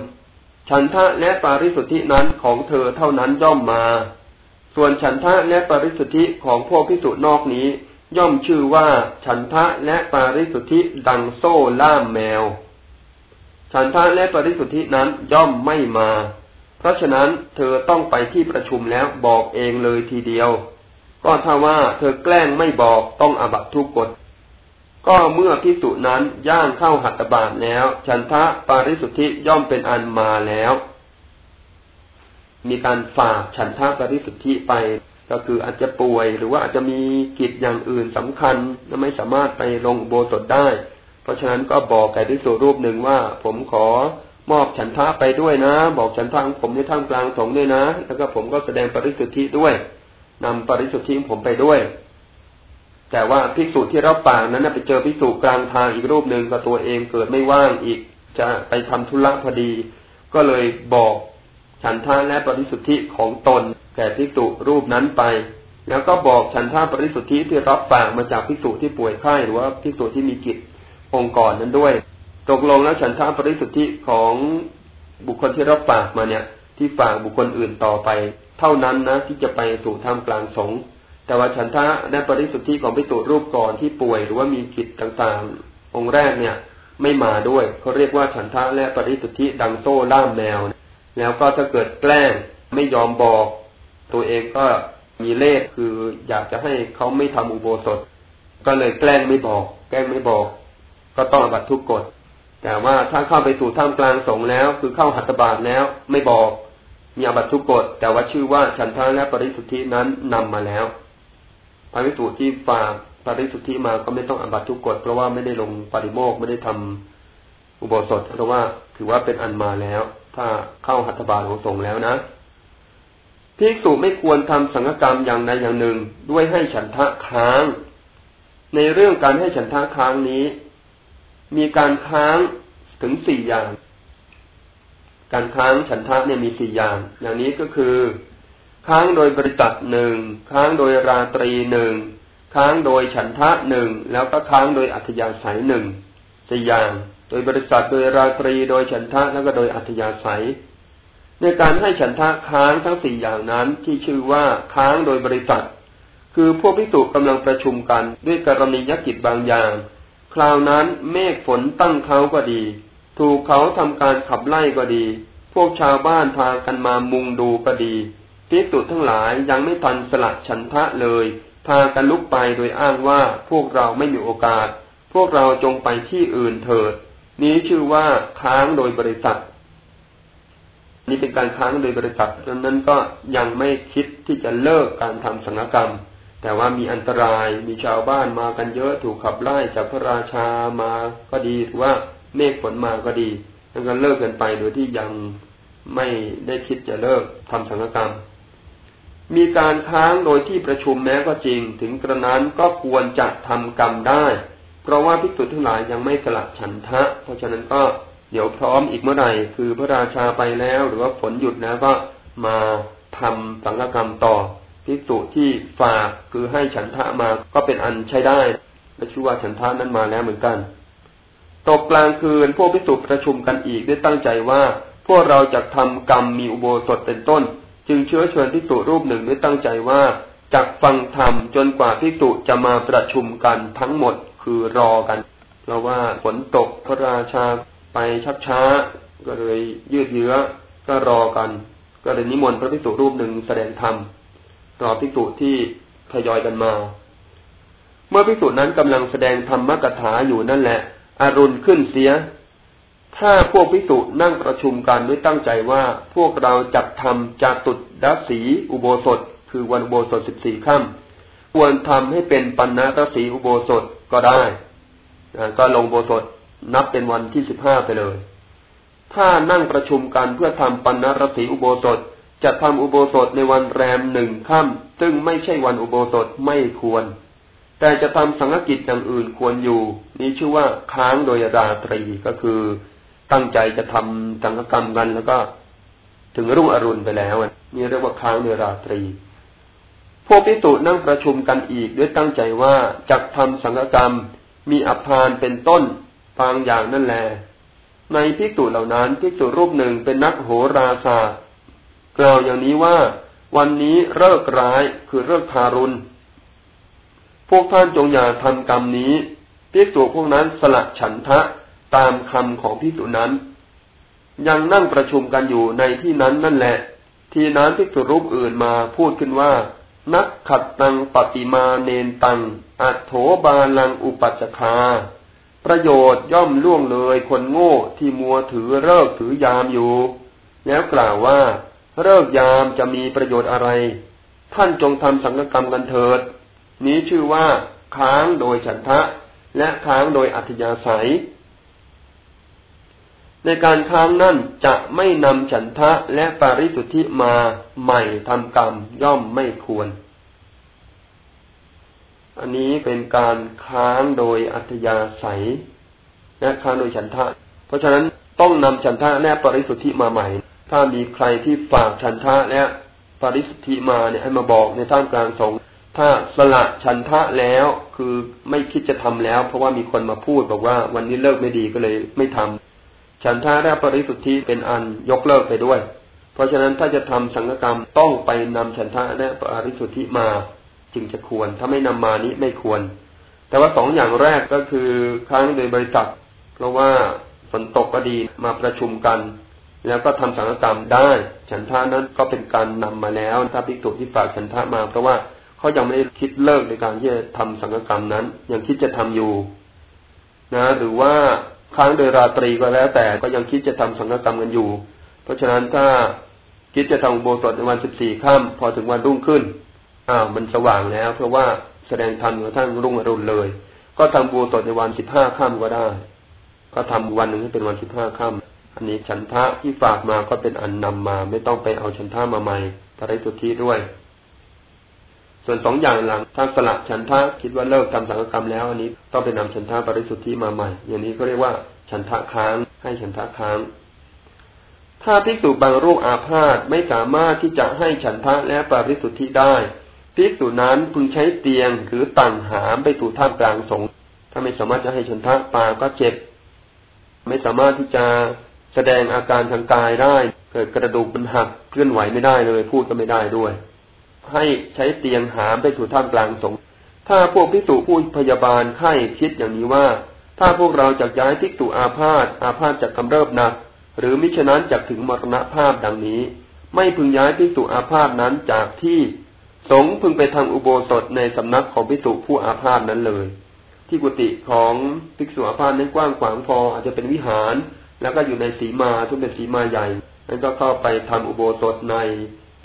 ฉันทะและปาริสุทธินั้นของเธอเท่านั้นย่อมมา ส่วนฉันทะและปาริสุทธิของพวกภิกษุนอกนี้ ย่อมชื่อว่าฉันทะและปาริสุทธิดังโซ่ล่ามแมว ฉันทะและปริสุทธินั้นย่อมไม่มา เพราะฉะนั้นเธอต้องไปที่ประชุมแล้วบอกเองเลยทีเดียว ก็ถ้าว่าเธอแกล้งไม่บอกต้องอบัตทุกกฎก็เมื่อพิสุนั้นย่างเข้าหัตถบาทแล้ว ฉันทะปาริสุทธิย่อมเป็นอันมาแล้ว มีการฝากฉันทะปริสุทธิไป ก็คืออาจจะป่วยหรือว่าอาจจะมีกิจอย่างอื่นสำคัญและไม่สามารถไปลงโบสถได้ ราะฉะนั้นก็บอกแก่ทิสุรูปหนึ่งว่า ผมขอมอบฉันทะไปด้วยนะ บอกฉันทะของผมในท่ามกลางสงฆ์ด้วยนะ แล้วก็ผมก็แสดงปริสุทธิด้วยนำปริสุทธิผมไปด้วย แต่ว่าภิกษุที่รับปากนั้นไปเจอภิกษุกลางทางอีกรูปหนึ่งกับตัวเองเกิดไม่ว่างอีกจะไปทำธุระพอดี ก็เลยบอกฉันทะและปริสุทธิของตน แก่ภิกษุรูปนั้นไป แล้วก็บอกฉันทะปริสุทธิที่รับปากมาจากภิกษุที่ป่วยไข้หรือว่าภิกษุที่มีกิจ องค์ก่อนนั้นด้วย ตกลงแล้วฉันทะปริสุทธิของบุคคลที่รับฝากมาเนี่ย ที่ฝากบุคคลอื่นต่อไป เท่านั้นนะที่จะไปสู่ท่ามกลางสงฆ์แต่ว่าฉันทะและปริสุทธิของพิสูจรูปก่อนที่ป่วยหรือว่ามีกิจต่างๆ องค์แรกเนี่ย ไม่มาด้วยเขาเรียกว่าฉันทะและปริสุทธิดังโซ่ล่ามแมว แล้วก็ถ้าเกิดแกล้งไม่ยอมบอก ตัวเองก็มีเลขคืออยากจะให้เขาไม่ทำอุโบสถ ก็เลยแกล้งไม่บอก แกล้งไม่บอก ก็ต้องอบัตทุกกฎแต่ว่าถ้าเข้าไปสู่ท่ามกลางสงแล้ว คือเข้าหัตถบาทแล้ว ไม่บอกมีอบัตทุกกฎแต่ว่าชื่อว่าฉันทาและปริสุทธินั้นนำมาแล้วพระวิสุทธิฝากปริสุทธิมาก็ไม่ต้องอบัตทุกกฎเพราะว่าไม่ได้ลงปริโมกไม่ได้ทำอุโบสถเพราะว่าถือว่าเป็นอันมาแล้ว ถ้าเข้าหัตถบาทของสงแล้วนะภิกษุไม่ควรทำสังฆกรรมอย่างใดอย่างหนึ่ง ด้วยให้ฉันทะค้าง ในเรื่องการให้ฉันทะค้างนี้ มีการค้างถึงสี่อย่าง การค้างฉันทะเนี่ยมีสี่อย่าง อย่างนี้ก็คือ ค้างโดยบริษัทหนึ่งค้างโดยราตรีหนึ่งค้างโดยฉันทะหนึ่งแล้วก็ค้างโดยอัธยาศัยหนึ่งสี่อย่าง โดยบริษัทโดยราตรีโดยฉันทะแล้วก็โดยอัธยาศัย ในการให้ฉันทะค้างทั้งสี่อย่างนั้นที่ชื่อว่าค้างโดยบริษัทคือพวกพิสุกำลังประชุมกันด้วยกรณียกิจบางอย่าง คราวนั้นเมฆฝนตั้งเขาก็ดี ถูกเขาทำการขับไล่ก็ดี พวกชาวบ้านพากันมามุงดูก็ดีพิสุทั้งหลายยังไม่ทันสละฉันทะเลย พากันลุกไปโดยอ้างว่าพวกเราไม่มีโอกาส พวกเราจงไปที่อื่นเถิด นี้ชื่อว่าค้างโดยบริษัท นี่เป็นการค้างโดยบริษัทดังนั้นก็ยังไม่คิดที่จะเลิกการทำสังฆกรรม แต่ว่ามีอันตรายมีชาวบ้านมากันเยอะถูกขับไล่จากพระราชามาก็ดีหรือว่าเมฆฝนมาก็ดีแล้วก็เลิกกันไปโดยที่ยังไม่ได้คิดจะเลิกทำสังฆกรรม มีการค้างโดยที่ประชุมแม้ก็จริง ถึงกระนั้นก็ควรจะทำกรรมได้ เพราะว่าพิกษุทั้งหลายยังไม่สละฉันทะ เพราะฉะนั้นก็เดี๋ยวพร้อมอีกเมื่อไหร่คือพระราชาไปแล้ว หรือว่าฝนหยุดแล้วก็มาทำสังฆกรรมต่อ ภิกษุที่ฝากคือให้ฉันทะมาก็เป็นอันใช้ได้และชื่อว่าฉันทะนั้นมาแล้วเหมือนกันตกกลางคืนพวกภิกษุประชุมกันอีกได้ตั้งใจว่า พวกเราจะทำกรรมมีอุโบสถเป็นต้น จึงเชื้อเชิญภิกษุรูปหนึ่งได้ตั้งใจว่าจักฟังธรรมจนกว่าภิกษุจะมาประชุมกันทั้งหมดคือรอกัน เพราะว่าฝนตกพระราชาไปชักช้า ก็เลยยืดเยื้อก็รอกัน ก็เลยนิมนต์พระภิกษุรูปหนึ่งแสดงธรรม รอภิกษุที่ทยอยกันมา เมื่อภิกษุนั้นกำลังแสดงธรรมกถาอยู่นั่นแหละ อรุณขึ้นเสีย ถ้าพวกภิกษุนั่งประชุมกันด้วยตั้งใจว่าพวกเราจัดทำจากตุดดัสีอุโบสถ คือวันอุโบสถสิบสี่ค่ำควรทำให้เป็นปัญณรสีอุโบสถก็ได้ก็ลงโบสถนับเป็นวันที่สิบห้าไปเลย ถ้านั่งประชุมกันเพื่อทำปัญณรสีอุโบสถ จะทำอุโบสถในวันแรมหนึ่งค่ำซึ่งไม่ใช่วันอุโบสถไม่ควร แต่จะทำสังฆกิจอย่างอื่นควรอยู่ นี้ชื่อว่าค้างโดยราตรีก็คือ ตั้งใจจะทำสังฆกรรมกันแล้วก็ ถึงรุ่งอรุณไปแล้วนี่เรียกว่าค้างโดยราตรี พวกพิสุนั่งประชุมกันอีกด้วยตั้งใจว่าจะทำสังฆกรรม มีอภานเป็นต้นบางอย่างนั่นแหละในพิกษุเหล่านั้นพิกษุรูปหนึ่งเป็นนักโหราศาสตร์ กล่าวอย่างนี้ว่า วันนี้เลิกร้ายคือเลิกทารุณ พวกท่านจงอย่าทำกรรมนี้พิกษุพวกนั้นสละฉันทะตามคำของพิกษุนั้น ยังนั่งประชุมกันอยู่ในที่นั้นนั่นแหละ ทีนั้นพิกษุรูปอื่นมาพูดขึ้นว่า นักขัดตังปฏิมาเนนตัง อัโถบาลังอุปัจคาประโยชน์ย่อมล่วงเลยคนโง่ที่มัวถือเลิกถือยามอยู่ แล้วกล่าวว่า เลิกยามจะมีประโยชน์อะไร ท่านจงทำสังฆกรรมกันเถิด นี้ชื่อว่าค้างโดยฉันทะ และค้างโดยอัธยาศัย ในการค้างนั่นจะไม่นำฉันทะและปาริสุทธิมาใหม่ทำกรรมย่อมไม่ควร อันนี้เป็นการค้างโดยอัธยาศัยและค้างโดยฉันทะ เพราะฉะนั้นต้องนำฉันทะและปริสุทธิมาใหม่ ถ้ามีใครที่ฝากฉันทะและปริสุทธิมาเนี่ยให้มาบอกในท่ามกลางสงฆ์ถ้าสละฉันทะแล้วคือไม่คิดจะทำแล้ว เพราะว่ามีคนมาพูดบอกว่าวันนี้เลิกไม่ดีก็เลยไม่ทำฉันทะและปริสุทธิเป็นอันยกเลิกไปด้วย เพราะฉะนั้นถ้าจะทำสังฆกรรมต้องไปนำฉันทะและปริสุทธิมา จึงจะควร ถ้าไม่นำมานี้ไม่ควร แต่ว่าสองอย่างแรกก็คือค้างโดยบริษัท เพราะว่าฝนตกก็ดีมาประชุมกัน แล้วก็ทำสังฆกรรมได้ ฉันทานั้นก็เป็นการนำมาแล้วถ้าพิจุที่ฝากฉันทามา เพราะว่าเขายังไม่ได้คิดเลิกในการที่จะทำสังฆกรรมนั้น ยังคิดจะทำอยู่ นะ หรือว่าค้างโดยราตรีก็แล้ว แต่ก็ยังคิดจะทำสังฆกรรมกันอยู่ เพราะฉะนั้นถ้าคิดจะทำโบสถในวันสิบสี่ค่ำพอถึงวันรุ่งขึ้นอ้าวมันสว่างแล้ว เพราะว่าแสดงธรรมกระทั่งรุ่งอรุณเลย ก็ทำบูตดในวันสิบห้าค่ำก็ได้ ก็ทำวันหนึ่งให้เป็นวันสิบห้าค่ำ อันนี้ฉันทะที่ฝากมาก็เป็นอันนำมา ไม่ต้องไปเอาฉันทะมาใหม่ปริสุทธิด้วย ส่วนสองอย่างหลังถ้าสละฉันทะคิดว่าเลิกทำสังฆกรรมแล้ว อันนี้ต้องไปนำฉันทะปริสุทธิมาใหม่ อย่างนี้ก็เรียกว่าฉันทะค้างให้ฉันทะค้าง ถ้าภิกษุบางรูปอาพาธไม่สามารถที่จะให้ฉันทะและปริสุทธิได้ภิกษุนั้นพึงใช้เตียงหรือตังหามไปสู่ท่ามกลางสงถ้าไม่สามารถจะให้ชนทะปาก็เจ็บ ไม่สามารถที่จะ แสดงอาการทางกายได้ เกิดกระดูกมันหักเคลื่อนไหวไม่ได้เลย พูดก็ไม่ได้ด้วย ให้ใช้เตียงหามไปสู่ท่ามกลางสงถ้าพวกภิกษุผู้พยาบาลไข้คิดอย่างนี้ว่า ถ้าพวกเราจะย้ายภิกษุอาพาธอาพาธจากกำเริบหนัก หรือมิฉะนั้นจะถึงมรณภาพดังนี้ ไม่พึงย้ายภิกษุอาพาธนั้นจากที่สงพึงไปทำอุโบสถในสำนักของภิกษุผู้อาพาธนั้นเลย ที่กุฏิของภิกษุอาพาธนั้นกว้างขวางพออาจจะเป็นวิหาร แล้วก็อยู่ในสีมาทุกเป็นสีมาใหญ่นั้นก็เข้าไปทำอุโบสถใน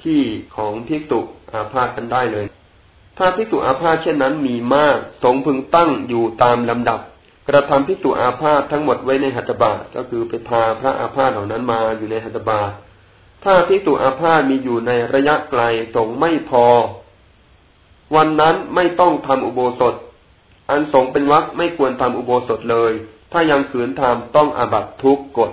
ที่ของภิกษุอาพาธกันได้เลย ถ้าภิกษุอาพาธเช่นนั้นมีมาก สงพึงตั้งอยู่ตามลำดับ กระทำภิกษุอาพาธทั้งหมดไว้ในหัตถบาทก็คือไปพาพระอาพาธเหล่านั้นมาอยู่ในหัตถบาทถ้าพิจุอาพาธมีอยู่ในระยะไกลสงไม่พอ วันนั้นไม่ต้องทำอุโบสถ อันสงเป็นวักไม่ควรทำอุโบสถเลย ถ้ายังขืนทำต้องอาบัตทุกกฎ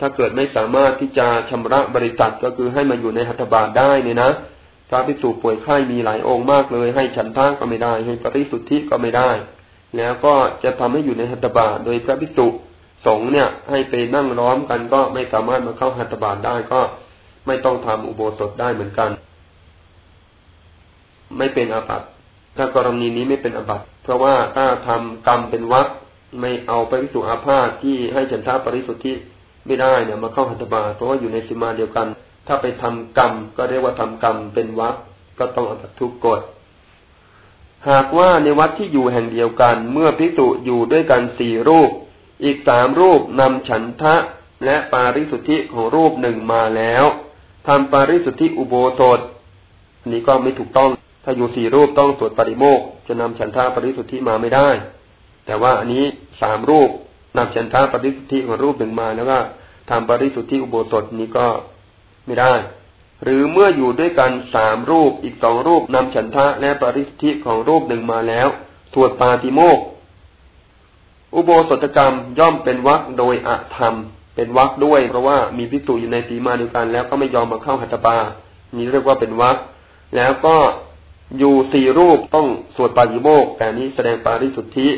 ถ้าเกิดไม่สามารถที่จะชำระบริษัทก็คือให้มาอยู่ในหัตถบาทได้เนี่ยนะพระภิกษุป่วยไข้มีหลายองค์มากเลย ให้ฉันทางก็ไม่ได้ ให้ปริสุทธิก็ไม่ได้ แล้วก็จะทำให้อยู่ในหัตถบาทโดยพระภิกษุสงฆ์เนี่ย ให้ไปนั่งล้อมกันก็ไม่สามารถมาเข้าหัตถบาทได้ก็ไม่ต้องทำอุโบสถได้เหมือนกัน ไม่เป็นอาบัติถ้ากรณีนี้ไม่เป็นอาบัติเพราะว่าถ้าทำกรรมเป็นวัด ไม่เอาไปพิสูจอาพาธที่ให้ฉันทาปริสุทธิไม่ได้เนี่ยมาเข้าหัตถบาเพราะว่าอยู่ในสิมาเดียวกัน ถ้าไปทำกรรม ก็เรียกว่าทำกรรมเป็นวัดก็ต้องอาบัตทุกกฎหากว่าในวัดที่อยู่แห่งเดียวกัน เมื่อพิสุอยู่ด้วยกันสี่รูป อีกสามรูปนำฉันทะและปาริสุทธิของรูปหนึ่งมาแล้วทำปาริสุทธิอุโบสถนี้ก็ไม่ถูกต้อง ถ้าอยู่สี่รูปต้องสวดปริโมกจะนำฉันทะปริสุทธิมาไม่ได้ แต่ว่าอันนี้สามรูปนำฉันทะปริสุทธิของรูปหนึ่งมาแล้วก็ทำปริสุทธิอุโบสถนี้ก็ไม่ได้ หรือเมื่ออยู่ด้วยกันสามรูปอีกสองรูปนำฉันทะและปริสุทธิของรูปหนึ่งมาแล้วสวดปาติโมกอุโบสถกรรมย่อมเป็นวักโดยอธรรม เป็นวักด้วย เพราะว่ามีพิสูจอยู่ในสีมาเดียวกัน แล้วก็ไม่ยอมมาเข้าหัตถบานี่เรียกว่าเป็นวักแล้วก็อยู่สี่รูปต้องสวดปาญิโมกแต่นี้แสดงปาริสุทธิ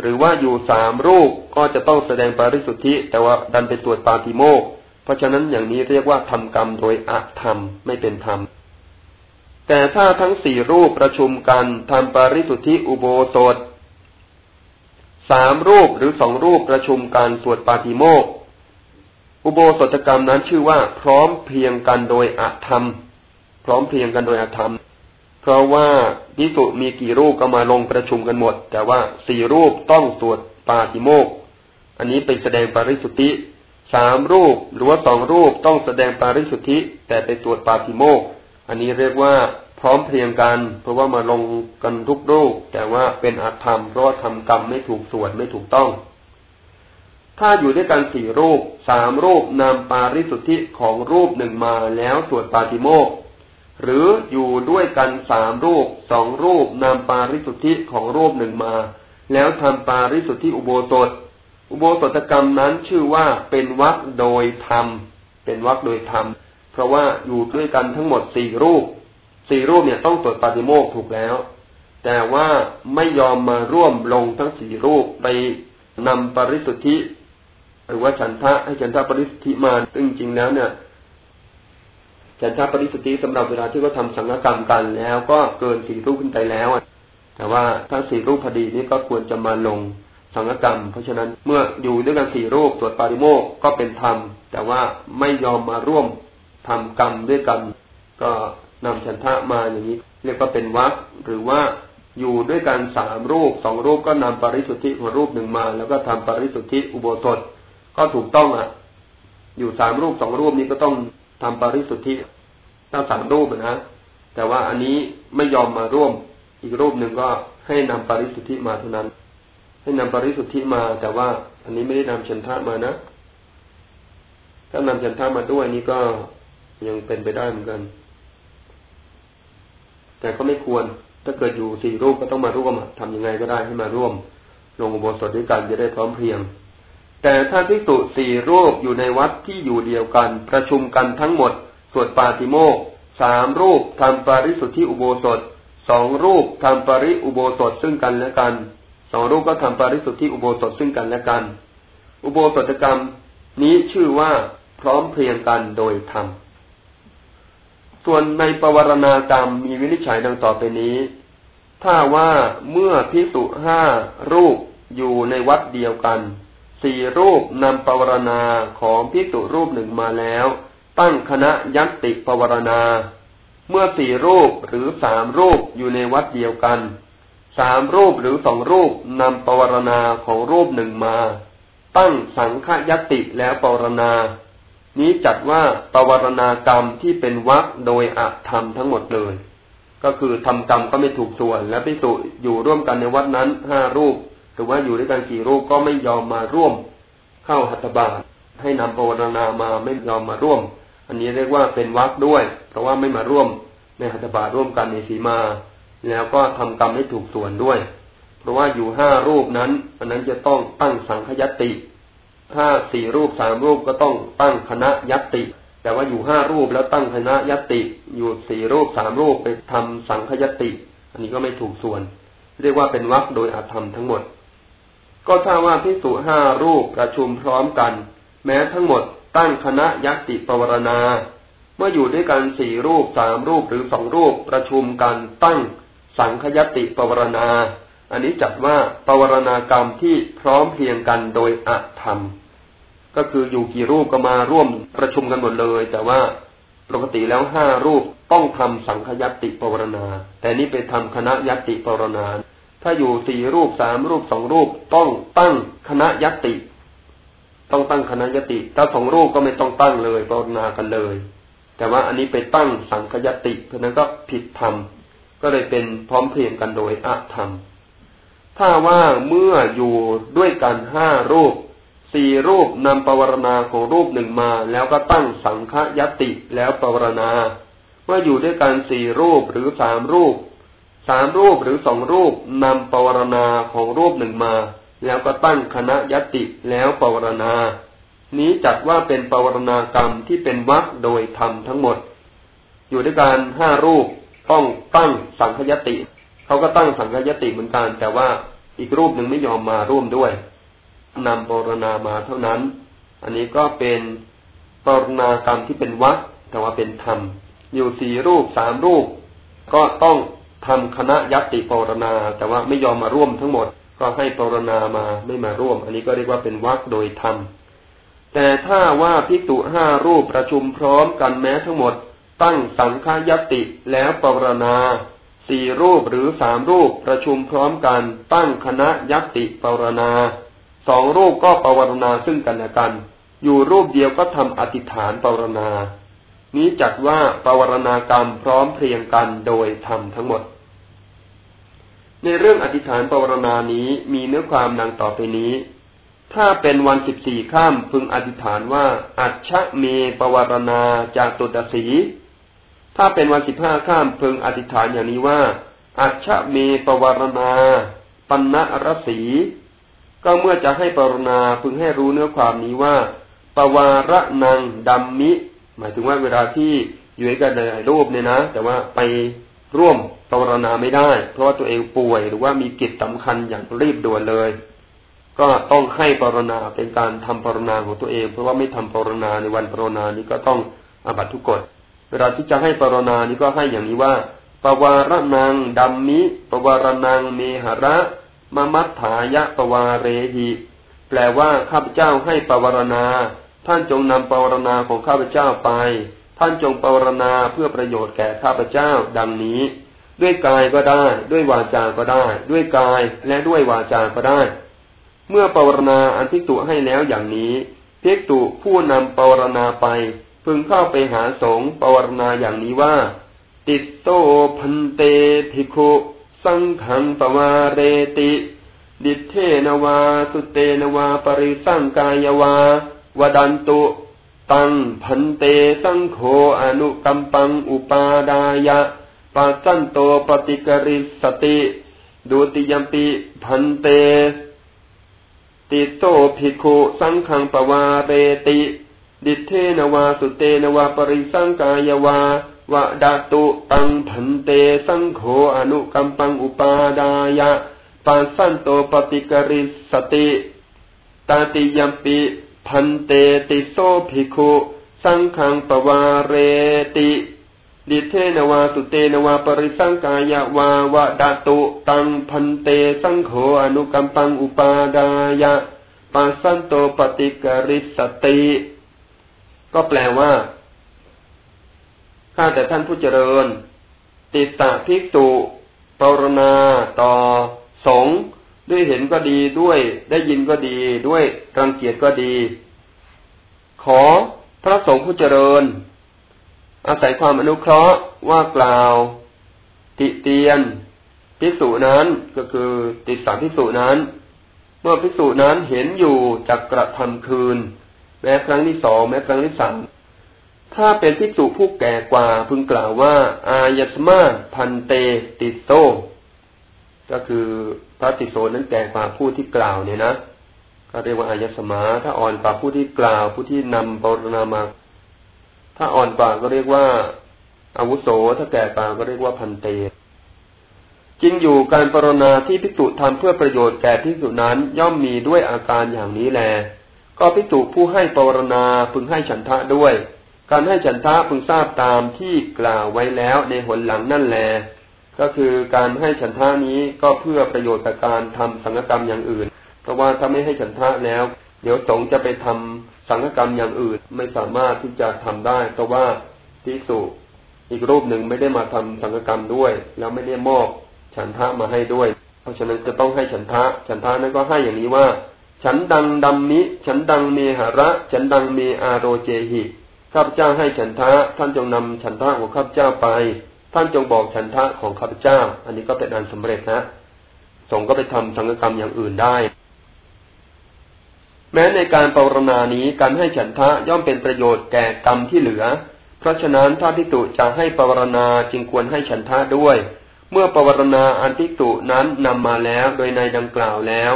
หรือว่าอยู่สามรูปก็จะต้องแสดงปาริสุทธิแต่ว่าดันไปสวดปาติโมก เพราะฉะนั้นอย่างนี้เรียกว่าทำกรรมโดยอธรรมไม่เป็นธรรม แต่ถ้าทั้งสี่รูปประชุมกันทำปาริสุทธิอุโบสถสามรูปหรือสองรูปประชุมกันสวดปาติโมก อุโบสถกรรมนั้นชื่อว่า พร้อมเพียงกันโดยอธรรม พร้อมเพียงกันโดยอธรรม เพราะว่าพิสุมีกี่รูปก็มาลงประชุมกันหมด แต่ว่าสี่รูปต้องสวดปาติโมก อันนี้เป็นแสดงปาริสุทธิสามรูปหรือว่าสองรูปต้องแสดงปาริสุทธิ แต่ไปสวดปาติโมก อันนี้เรียกว่าพร้อมเพรียงกัน เพราะว่ามาลงกันทุกรูป แต่ว่าเป็นอาธรรมเพราะว่าทำกรรมไม่ถูกส่วดไม่ถูกต้อง ถ้าอยู่ด้วยกันสี่รูปสามรูปนำปาริสุทธิของรูปหนึ่งมาแล้วสวดปาติโมก หรืออยู่ด้วยกันสามรูปสองรูปนำปาริสุทธิของรูปหนึ่งมา แล้วทำปาริสุทธิอุโบสถ อุโบสถกรรมนั้นชื่อว่าเป็นวัดโดยธรรม เป็นวัดโดยธรรม เพราะว่าอยู่ด้วยกันทั้งหมดสี่รูปสี่รูปเนี่ยต้องสวดปาติโมกถูกแล้ว แต่ว่าไม่ยอมมาร่วมลงทั้งสี่รูปไปนำปาริสุทธิ หรือว่าฉันทะให้ฉันทะปริสุทธิมาซึ่งจริงแล้วเนี่ย ฉันทปริสุทธิสำหรับเวลาที่เขาทาสังฆกรรมกันแล้ว ก็เกินสี่รูปขึ้นไปแล้วแต่ว่าถ้าสี่รูปพอดีนี่ก็ควรจะมาลงสังฆกรรม เพราะฉะนั้นเมื่ออยู่ด้วยกันสี่รูปตรวจปาริโมกก็เป็นธรรม แต่ว่าไม่ยอมมาร่วมทำกรรมด้วยกัน ก็นำฉันทะมาอย่างนี้ เรียกว่าเป็นวัดหรือว่าอยู่ด้วยกันสามรูปสองรูปก็นำปริสุทธิของรูปหนึ่งมา แล้วก็ทำปริสุทธิอุโบสถก็ถูกต้องอะ อยู่สามรูปสองรูปนี้ก็ต้อง ทำปาริสุทธิตั้งสามรูปนะ แต่ว่าอันนี้ไม่ยอมมาร่วม อีกรูปหนึ่งก็ให้นำปาริสุทธิมาเท่านั้น ให้นำปาริสุทธิมา แต่ว่า อันนี้ไม่ได้นำฉันทะมานะ ถ้านำฉันทะมาด้วยนี่ก็ยังเป็นไปได้เหมือนกัน แต่ก็ไม่ควร ถ้าเกิดอยู่สี่รูปก็ต้องมาร่วมทำยังไงก็ได้ให้มาร่วม ลงอุโบสถด้วยกันจะได้พร้อมเพรียง แต่ถ้าพิสุสี่รูปอยู่ในวัดที่อยู่เดียวกัน ประชุมกันทั้งหมด สวดปาติโมกสามรูปทำปาริสุทธิอุโบสถสองรูปทำปาริอุโบสถซึ่งกันและกันสองรูปก็ทำปาริสุทธิอุโบสถซึ่งกันและกัน อุโบสถกรรมนี้ชื่อว่าพร้อมเพรียงกันโดยธรรมส่วนในปวารณากรรมมีวินิจฉัยดังต่อไปนี้ ถ้าว่าเมื่อพิสุห้ารูปอยู่ในวัดเดียวกัน สี่รูปนำปวารณาของพิสุรูปหนึ่งมาแล้ว ตั้งคณะยัตติปวารณา เมื่อสี่รูปหรือสามรูปอยู่ในวัดเดียวกันสามรูปหรือสองรูปนำปวารณาของรูปหนึ่งมา ตั้งสังฆยัตติแล้วปวารณา นี้จัดว่าปวารณากรรมที่เป็นวักโดยอธรรมทั้งหมดเลย ก็คือทำกรรมก็ไม่ถูกส่วน และพิสุอยู่ร่วมกันในวัดนั้นห้ารูป รือว่าอยู่ด้วยกันกี่รูปก็ไม่ยอมมาร่วม เข้าหัตถบาทให้นำภาวนามาไม่ยอมมาร่วม อันนี้เรียกว่าเป็นวักด้วย เพราะว่าไม่มาร่วมในหัตถบาทร่วมกันในสีมา แล้วก็ทำกรรมให้ถูกส่วนด้วย เพราะว่าอยู่ห้ารูปนั้นอันนั้นจะต้องตั้งสังคยติ ถ้าสี่รูปสามรูปก็ต้องตั้งคณะยติ แต่ว่าอยู่ห้ารูปแล้วตั้งคณะยติ อยู่สี่รูปสามรูปไปทำสังคยติ อันนี้ก็ไม่ถูกส่วน เรียกว่าเป็นวักโดยอาธรรมทั้งหมด ก็ถ้าว่าพิสุห้ารูปประชุมพร้อมกัน แม้ทั้งหมดตั้งคณะยัติปวารณา เมื่ออยู่ด้วยกันสี่รูปสามรูปหรือสองรูปประชุมกันตั้งสังคยติปวารณา อันนี้จัดว่าปวารณากรรมที่พร้อมเพียงกันโดยอธรรม ก็คืออยู่กี่รูปก็มาร่วมประชุมกันหมดเลย แต่ว่าปกติแล้วห้ารูปต้องทำสังคยติปวารณา แต่นี้ไปทำคณะยติปวารณา ถ้าอยู่สี่รูปสามรูปสองรูปต้องตั้งคณะยติ ต้องตั้งคณะยติ ถ้าสองรูปก็ไม่ต้องตั้งเลยปวารณากันเลย แต่ว่าอันนี้ไปตั้งสังคยติเพราะนั้นก็ผิดธรรมก็เลยเป็นพร้อมเพรียงกันโดยอธรรม ถ้าว่าเมื่ออยู่ด้วยกันห้ารูปสี่รูปนำปวารณาของรูปหนึ่งมา แล้วก็ตั้งสังฆยติแล้วปวารณา เมื่ออยู่ด้วยกันสี่รูปหรือสามรูป สามรูปหรือสองรูปนำปวารณาของรูปหนึ่งมา แล้วก็ตั้งคณะยติแล้วปวารณา นี้จัดว่าเป็นปวารณากรรมที่เป็นวักโดยธรรมทั้งหมด อยู่ด้วยกันห้ารูปต้องตั้งสังคยติ เขาก็ตั้งสังคยติเหมือนกัน แต่ว่าอีกรูปหนึ่งไม่ยอมมาร่วมด้วยนำปวรณามาเท่านั้น อันนี้ก็เป็นปวรณากรรมที่เป็นวัดแต่ว่าเป็นธรรมอยู่สี่รูปสามรูป ก็ต้อง ทำคณะยัติปรณา แต่ว่าไม่ยอมมาร่วมทั้งหมด ก็ให้ปรณามาไม่มาร่วม อันนี้ก็เรียกว่าเป็นวัดโดยธรรมแต่ถ้าว่าพิกตุห้ารูปประชุมพร้อมกันแม้ทั้งหมด ตั้งสังฆยติแล้วปรณาสี่รูปหรือสามรูปประชุมพร้อมกัน ตั้งคณะยติปรณาสองรูปก็ปรณาซึ่งกันและกัน อยู่รูปเดียวก็ทำอธิษฐานปรณา นี้จัดว่าปวารณากรรมพร้อมเพรียงกันโดยทำทั้งหมด ในเรื่องอธิษฐานปวารณานี้มีเนื้อความดังต่อไปนี้ ถ้าเป็นวันสิบสี่ข้ามพึงอธิษฐานว่า อัชชะเมปวารณาจากตุตสี ถ้าเป็นวันสิบห้าข้ามพึงอธิษฐานอย่างนี้ว่า อัชะเมปวารณา ปัญะรสีก็เมื่อจะให้ปรณาพึงให้รู้เนื้อความนี้ว่า ปวารนังดัมมิ หมายถึงว่าเวลาที่อยู่กันในรูปเนี่ยนะแต่ว่าไปร่วมปรณาไม่ได้ เพราะว่าตัวเองป่วยหรือว่ามีกิจสำคัญอย่างรีบด่วนเลย ก็ต้องให้ปรณาเป็นการทำปรณาของตัวเอง เพราะว่าไม่ทำปรณาในวันปรณานี้ก็ต้องอาบัตทุกกฎเวลาที่จะให้ปรณานี้ก็ให้อย่างนี้ว่าปวารนังดัมมิปวารนังเมหระมมัตถายะปวาเรหิแปลว่าข้าพเจ้าให้ปวารณา ท่านจงนำปวารณาของข้าพเจ้าไป ท่านจงปวารณาเพื่อประโยชน์แก่ข้าพเจ้าดังนี้ ด้วยกายก็ได้ ด้วยวาจาก็ได้ ด้วยกายและด้วยวาจาก็ได้ เมื่อปวารณาอันพิกตุให้แล้วอย่างนี้พิกตุผู้นำปวารณาไป พึงเข้าไปหาสงปวารณาอย่างนี้ว่า ติดโตพันเตภิกขุสังขังปวาเรติ ดิเทนวาสุเตนวาปริสังกายวา วดันตุ ตังพันเตสังโฆอนุกัมปังอุปาดายะปัสสันโตปฏิกริสติดุติยมปิพันเต ติโตภิกขุสังขังปวาเรติ ดิเทนวาสุเตนวาปริสังกายวาวะดาตุตังผันเตสังโฆอนุกัมปังอุปาดายะปัสสันโตปฏิกริสติตาติยมปิ พันเตติโสภิกขุสังขังปวาเรติดิเทนวาสุเตนวาปริสังกายวาวะดาตุตังพันเตสังโฆอนุกัมปังอุปาดายะปัสสันโตปฏิกริสติ ก็แปลว่าข้าแต่ท่านผู้เจริญ ติตะภิกษุปรณาต่อสง ด้วยเห็นก็ดีด้วยได้ยินก็ดีด้วยรังเกียจก็ดี ขอพระสงฆ์ผู้เจริญ อาศัยความอนุเคราะห์ว่ากล่าว ติเตียนภิกษุนั้นก็คือติดสามภิกษุนั้น เมื่อภิกษุนั้นเห็นอยู่จักกระทำคืน แม้ครั้งที่สองแม้ครั้งที่สามถ้าเป็นพิจุผู้แก่กว่าพึงกล่าวว่า อายสมาพันเตติโต ก็คือพระติโสนั้นแก่กว่าผู้ที่กล่าวเนี่ยนะก็เรียกว่าอายสมา ถ้าอ่อนกว่าผู้ที่กล่าว ผู้ที่นำปรณามา ถ้าอ่อนกว่าก็เรียกว่าอาวุโส ถ้าแก่กว่าก็เรียกว่าพันเตจริงอยู่การปรณาที่พิจุทำเพื่อประโยชน์แก่พิจุนั้นย่อมมีด้วยอาการอย่างนี้แล ก็พิจุผู้ให้ปรณาพึงให้ฉันทะด้วย การให้ฉันทะพึงทราบตามที่กล่าวไว้แล้วในหนหลังนั่นแล ก็คือการให้ฉันทะนี้ก็เพื่อประโยชน์กับการทำสังฆกรรมอย่างอื่น เพราะว่าถ้าไม่ให้ฉันทะแล้ว เดี๋ยวสงจะไปทำสังฆกรรมอย่างอื่น ไม่สามารถที่จะทำได้ เพราะว่าพิสุอีกรูปหนึ่งไม่ได้มาทำสังฆกรรมด้วย แล้วไม่ได้มอบฉันทะมาให้ด้วย เพราะฉะนั้นจะต้องให้ฉันทะ ฉันทะนั้นก็ให้อย่างนี้ว่า ฉันดังดัมมิฉันดังเมหระ ฉันดังเมอาโรเจหิข้าพเจ้าให้ฉันทะท่านจงนำฉันทะของข้าพเจ้าไป ท่านจงบอกฉันทะของข้าพเจ้า อันนี้ก็เป็นอันสำเร็จนะสงก็ไปทำสังฆกรรมอย่างอื่นได้ แม้ในการปรณานี้การให้ฉันทะย่อมเป็นประโยชน์แก่กรรมที่เหลือ เพราะฉะนั้นถ้าพิจุจะให้ปรณาจึงควรให้ฉันทะด้วย เมื่อปวารณาอันภิกษุนั้นนำมาแล้วโดยในดังกล่าวแล้ว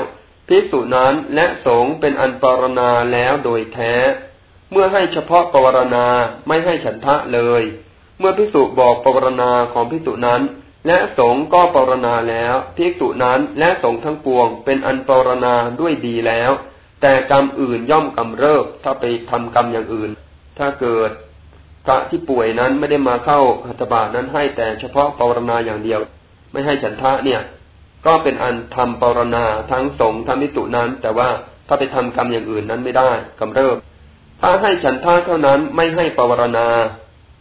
ภิกษุนั้นและสงเป็นอันปรณาแล้วโดยแท้ เมื่อให้เฉพาะปวารณาไม่ให้ฉันทะเลย เมื่อภิกษุบอกปรณาของภิกษุนั้น และสงก็ปรณาแล้วภิกษุนั้นและสงทั้งปวง เป็นอันปรณาด้วยดีแล้ว แต่กรรมอื่นย่อมกำเริบถ้าไปทำกรรมอย่างอื่น ถ้าเกิดพระที่ป่วยนั้นไม่ได้มาเข้าหัตถบาทนั้นให้แต่เฉพาะปรณาอย่างเดียว ไม่ให้ฉันทะเนี่ย ก็เป็นอันทำปรณาทั้งสงทั้งมิตุนั้น แต่ว่าถ้าไปทำกรรมอย่างอื่นนั้นไม่ได้กำเริบถ้าให้ฉันทะเท่านั้นไม่ให้ปรณา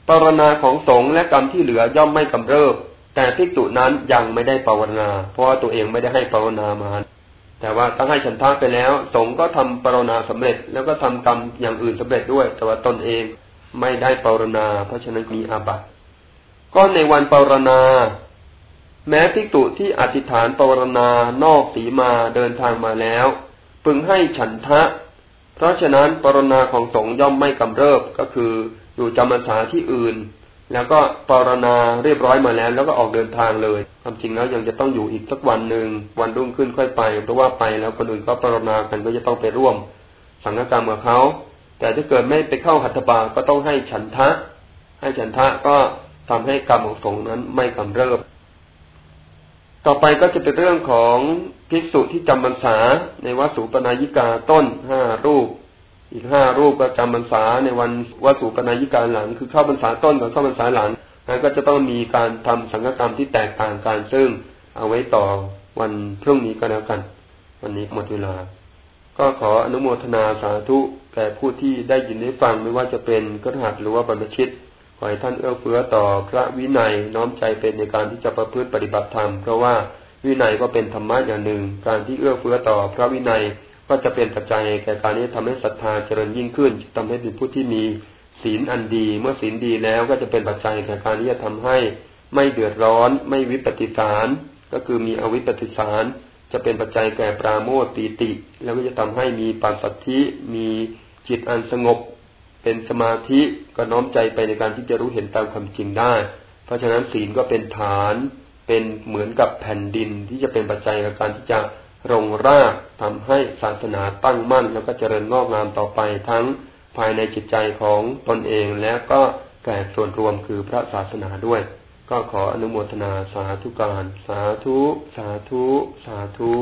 ปรณาของสงฆ์และกรรมที่เหลือย่อมไม่กำเริบ แต่ภิกษุนั้นยังไม่ได้ปรณา เพราะว่าตัวเองไม่ได้ให้ปรณามา แต่ว่าถ้าให้ฉันทะไปแล้ว สงฆ์ก็ทำปรณาสำเร็จ แล้วก็ทำกรรมอย่างอื่นสำเร็จด้วย แต่ว่าตนเองไม่ได้ปรณา เพราะฉะนั้นมีอาบัติก็ในวันปรณา แม้ภิกตุที่อธิษฐานปรณานอกสีมาเดินทางมาแล้วพึงให้ฉันทะ เพราะฉะนั้นปรณาของสงย่อมไม่กำเริบก็คือ อยู่จำพรรษาที่อื่น แล้วก็ปรณาเรียบร้อยมาแล้ว แล้วก็ออกเดินทางเลยความจริงแล้วยังจะต้องอยู่อีกสักวันหนึ่งวันรุ่งขึ้นค่อยไปเพราะว่าไปแล้วคนอื่นก็ปรณากันก็จะต้องไปร่วม สังฆกรรมกับเขาแต่ถ้าเกิดไม่ไปเข้าหัตถบาก็ต้องให้ฉันทะ ให้ฉันทะก็ทำให้กรรมของสงฆ์นั้นไม่กำเริบ ต่อไปก็จะเป็นเรื่องของภิกษุที่จำพรรษาในวัดสุปนายิกาต้นห้ารูป อีกห้ารูปก็จำพรรษาในวันวัดสุปนายิการหลัง คือเข้าพรรษาต้นกับเข้าพรรษาหลังนั้นก็จะต้องมีการทำสังฆกรรมที่แตกต่างกันซึ่งเอาไว้ต่อวันพรุ่งนี้ก็แล้วกัน วันนี้หมดเวลา ก็ขออนุโมทนาสาธุแก่ผู้ที่ได้ยินได้ฟังไม่ว่าจะเป็นกระหัตหรือว่าบรรพชิตขอให้ท่านเอื้อเฟื้อต่อพระวินัยน้อมใจเป็นในการที่จะประพฤติปฏิบัติธรรมเพราะว่าวินัยก็เป็นธรรมะอย่างหนึ่ง การที่เอื้อเฟื้อต่อพระวินัย ก็จะเป็นปัจจัยแก่การนี้ทำให้ศรัทธาเจริญยิ่งขึ้นทำให้เป็นผู้ที่มีศีลอันดี เมื่อศีลดีแล้วก็จะเป็นปัจจัยแก่การที่จะทำให้ไม่เดือดร้อน ไม่วิปฏิสาร ก็คือมีอวิปฏิสาร จะเป็นปัจจัยแก่ปราโมทปีติ แล้วก็จะทำให้มีปัสสัทธิมีจิตอันสงบ เป็นสมาธิก็น้อมใจไปในการที่จะรู้เห็นตามความจริงได้ เพราะฉะนั้นศีลก็เป็นฐาน เป็นเหมือนกับแผ่นดินที่จะเป็นปัจจัยในการที่จะ รงรากทำให้ศาสนาตั้งมั่น แล้วก็เจริญงอกงามต่อไปทั้งภายในจิตใจของตนเองและก็แก่ส่วนรวมคือพระศาสนาด้วย ก็ขออนุโมทนาสาธุการ สาธุ สาธุ สาธุ